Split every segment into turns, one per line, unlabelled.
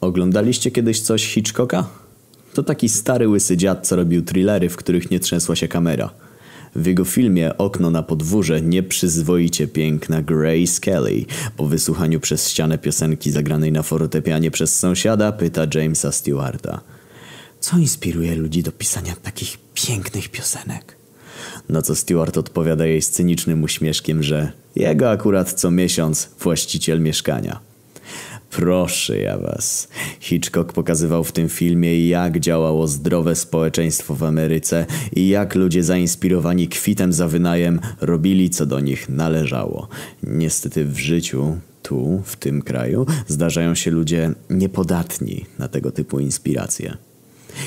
Oglądaliście kiedyś coś Hitchcocka? To taki stary łysy dziad, co robił thrillery, w których nie trzęsła się kamera. W jego filmie Okno na podwórze nieprzyzwoicie piękna Grace Kelly po wysłuchaniu przez ścianę piosenki zagranej na fortepianie przez sąsiada pyta Jamesa Stewarta. Co inspiruje ludzi do pisania takich pięknych piosenek? Na co Stewart odpowiada jej z cynicznym uśmieszkiem, że jego akurat co miesiąc właściciel mieszkania. Proszę ja was. Hitchcock pokazywał w tym filmie, jak działało zdrowe społeczeństwo w Ameryce i jak ludzie zainspirowani kwitem za wynajem robili, co do nich należało. Niestety w życiu, tu, w tym kraju, zdarzają się ludzie niepodatni na tego typu inspiracje.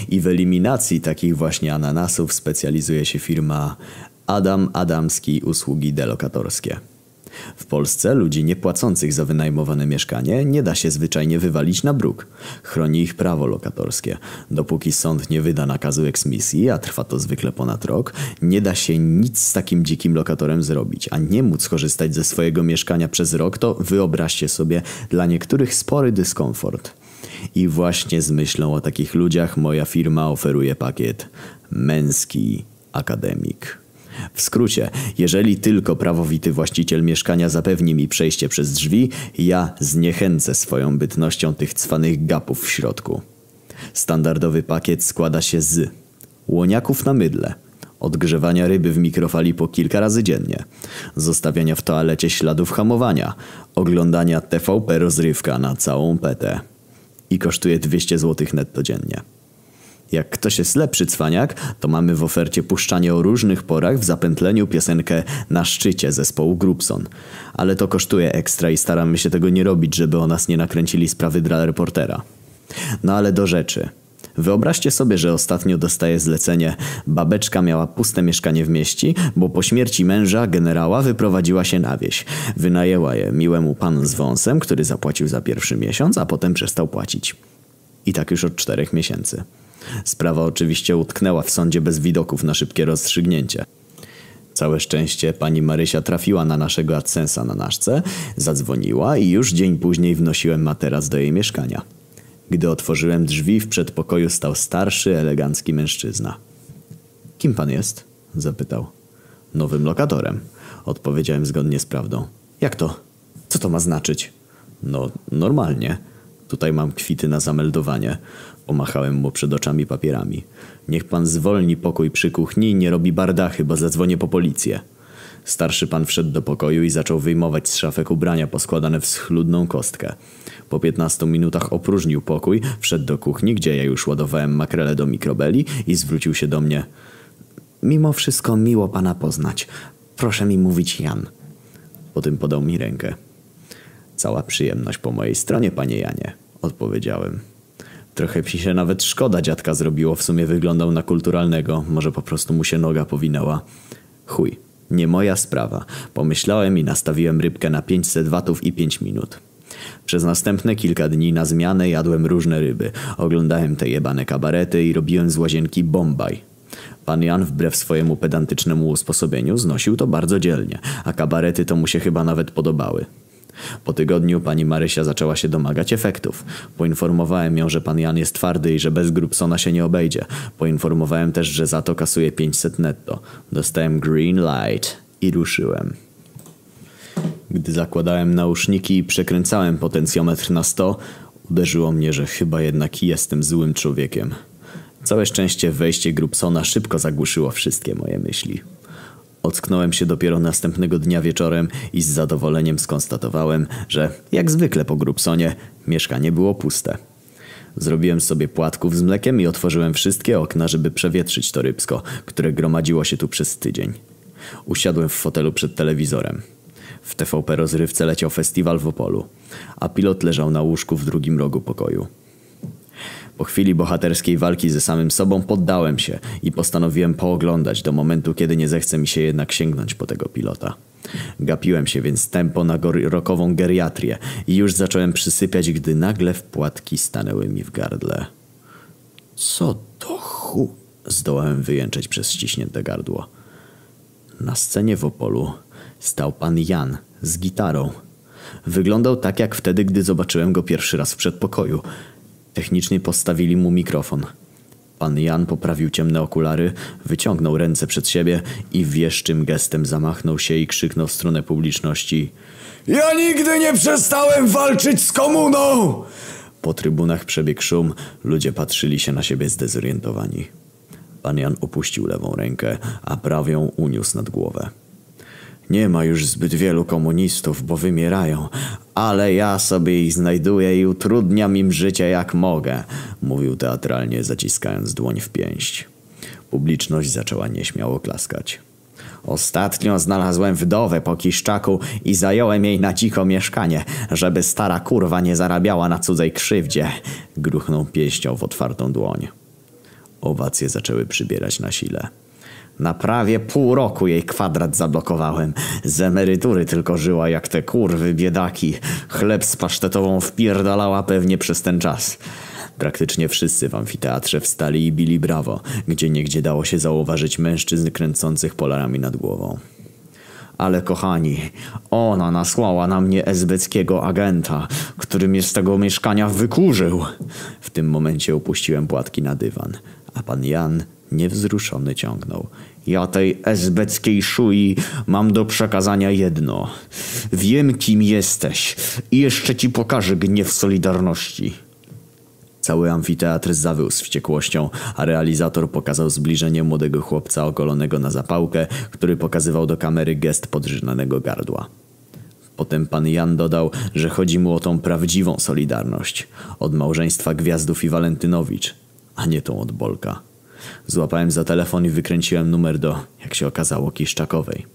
I w eliminacji takich właśnie ananasów specjalizuje się firma Adam Adamski Usługi Delokatorskie. W Polsce ludzi niepłacących za wynajmowane mieszkanie nie da się zwyczajnie wywalić na bruk. Chroni ich prawo lokatorskie. Dopóki sąd nie wyda nakazu eksmisji, a trwa to zwykle ponad rok, nie da się nic z takim dzikim lokatorem zrobić, a nie móc korzystać ze swojego mieszkania przez rok to wyobraźcie sobie dla niektórych spory dyskomfort. I właśnie z myślą o takich ludziach moja firma oferuje pakiet męski akademik. W skrócie, jeżeli tylko prawowity właściciel mieszkania zapewni mi przejście przez drzwi, ja zniechęcę swoją bytnością tych cwanych gapów w środku. Standardowy pakiet składa się z łoniaków na mydle, odgrzewania ryby w mikrofali po kilka razy dziennie, zostawiania w toalecie śladów hamowania, oglądania TVP rozrywka na całą petę i kosztuje 200 zł netto dziennie. Jak ktoś jest lepszy cwaniak, to mamy w ofercie puszczanie o różnych porach w zapętleniu piosenkę Na szczycie zespołu Grubson. Ale to kosztuje ekstra i staramy się tego nie robić, żeby o nas nie nakręcili sprawy dla reportera. No ale do rzeczy. Wyobraźcie sobie, że ostatnio dostaje zlecenie. Babeczka miała puste mieszkanie w mieści, bo po śmierci męża, generała, wyprowadziła się na wieś. Wynajęła je miłemu panu z wąsem, który zapłacił za pierwszy miesiąc, a potem przestał płacić. I tak już od czterech miesięcy. Sprawa oczywiście utknęła w sądzie bez widoków na szybkie rozstrzygnięcie. Całe szczęście pani Marysia trafiła na naszego AdSense'a na naszce, zadzwoniła i już dzień później wnosiłem materac do jej mieszkania. Gdy otworzyłem drzwi, w przedpokoju stał starszy, elegancki mężczyzna. Kim pan jest? zapytał. Nowym lokatorem, odpowiedziałem zgodnie z prawdą. Jak to? Co to ma znaczyć? No, normalnie. Tutaj mam kwity na zameldowanie. Pomachałem mu przed oczami papierami. Niech pan zwolni pokój przy kuchni i nie robi bardachy, bo zadzwonię po policję. Starszy pan wszedł do pokoju i zaczął wyjmować z szafek ubrania poskładane w schludną kostkę. Po 15 minutach opróżnił pokój, wszedł do kuchni, gdzie ja już ładowałem makrele do mikrobeli i zwrócił się do mnie. Mimo wszystko miło pana poznać. Proszę mi mówić Jan. Potem podał mi rękę. Cała przyjemność po mojej stronie, panie Janie, odpowiedziałem. Trochę mi się nawet szkoda dziadka zrobiło, w sumie wyglądał na kulturalnego, może po prostu mu się noga powinęła. Chuj, nie moja sprawa. Pomyślałem i nastawiłem rybkę na 500 watów i 5 minut. Przez następne kilka dni na zmianę jadłem różne ryby. Oglądałem te jebane kabarety i robiłem z łazienki bombaj. Pan Jan wbrew swojemu pedantycznemu usposobieniu znosił to bardzo dzielnie, a kabarety to mu się chyba nawet podobały. Po tygodniu pani Marysia zaczęła się domagać efektów. Poinformowałem ją, że pan Jan jest twardy i że bez Grubsona się nie obejdzie. Poinformowałem też, że za to kasuje 500 netto. Dostałem green light i ruszyłem. Gdy zakładałem nauszniki i przekręcałem potencjometr na 100, uderzyło mnie, że chyba jednak jestem złym człowiekiem. Całe szczęście wejście Grubsona szybko zagłuszyło wszystkie moje myśli. Ocknąłem się dopiero następnego dnia wieczorem i z zadowoleniem skonstatowałem, że jak zwykle po Grubsonie mieszkanie było puste. Zrobiłem sobie płatków z mlekiem i otworzyłem wszystkie okna, żeby przewietrzyć to rybsko, które gromadziło się tu przez tydzień. Usiadłem w fotelu przed telewizorem. W TVP rozrywce leciał festiwal w Opolu, a pilot leżał na łóżku w drugim rogu pokoju. Po chwili bohaterskiej walki ze samym sobą poddałem się i postanowiłem pooglądać do momentu, kiedy nie zechce mi się jednak sięgnąć po tego pilota. Gapiłem się więc tempo na rokową geriatrię i już zacząłem przysypiać, gdy nagle wpłatki stanęły mi w gardle. Co to chu... Zdołałem wyjęczeć przez ściśnięte gardło. Na scenie w Opolu stał pan Jan z gitarą. Wyglądał tak jak wtedy, gdy zobaczyłem go pierwszy raz w przedpokoju – Technicznie postawili mu mikrofon. Pan Jan poprawił ciemne okulary, wyciągnął ręce przed siebie i wieszczym gestem zamachnął się i krzyknął w stronę publiczności.
Ja nigdy nie przestałem walczyć z komuną!
Po trybunach przebiegł szum, ludzie patrzyli się na siebie zdezorientowani. Pan Jan opuścił lewą rękę, a prawią uniósł nad głowę. Nie ma już zbyt wielu komunistów, bo wymierają, ale ja sobie ich znajduję i utrudniam im życie jak mogę, mówił teatralnie, zaciskając dłoń w pięść. Publiczność zaczęła nieśmiało klaskać. Ostatnio znalazłem wdowę po Kiszczaku i zająłem jej na cicho mieszkanie, żeby stara kurwa nie zarabiała na cudzej krzywdzie. Gruchnął pieścią w otwartą dłoń. Owacje zaczęły przybierać na sile. Na prawie pół roku jej kwadrat zablokowałem. Z emerytury tylko żyła jak te kurwy biedaki. Chleb z pasztetową wpierdalała pewnie przez ten czas. Praktycznie wszyscy w amfiteatrze wstali i bili brawo, gdzie niegdzie dało się zauważyć mężczyzn kręcących polarami nad głową. Ale kochani, ona nasłała na mnie esbeckiego agenta, który mnie z tego mieszkania wykurzył. W tym momencie upuściłem płatki na dywan, a pan Jan niewzruszony ciągnął. Ja tej esbeckiej szui mam do przekazania jedno. Wiem kim jesteś i jeszcze ci pokażę gniew Solidarności. Cały amfiteatr zawył z wściekłością, a realizator pokazał zbliżenie młodego chłopca ogolonego na zapałkę, który pokazywał do kamery gest podrzynanego gardła. Potem pan Jan dodał, że chodzi mu o tą prawdziwą solidarność. Od małżeństwa Gwiazdów i Walentynowicz, a nie tą od Bolka. Złapałem za telefon i wykręciłem numer do, jak się okazało, Kiszczakowej.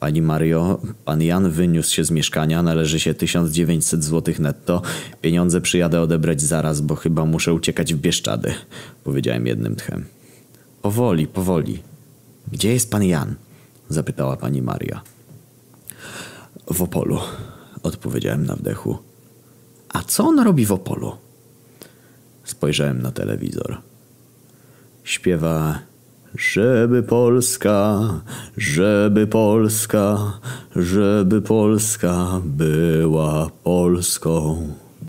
Pani Mario, pan Jan wyniósł się z mieszkania, należy się 1900 zł netto. Pieniądze przyjadę odebrać zaraz, bo chyba muszę uciekać w Bieszczady, powiedziałem jednym tchem. Powoli, powoli. Gdzie jest pan Jan? zapytała pani Maria. W Opolu, odpowiedziałem na wdechu. A co on robi w Opolu? Spojrzałem na telewizor. Śpiewa żeby Polska, żeby Polska, żeby Polska była Polską.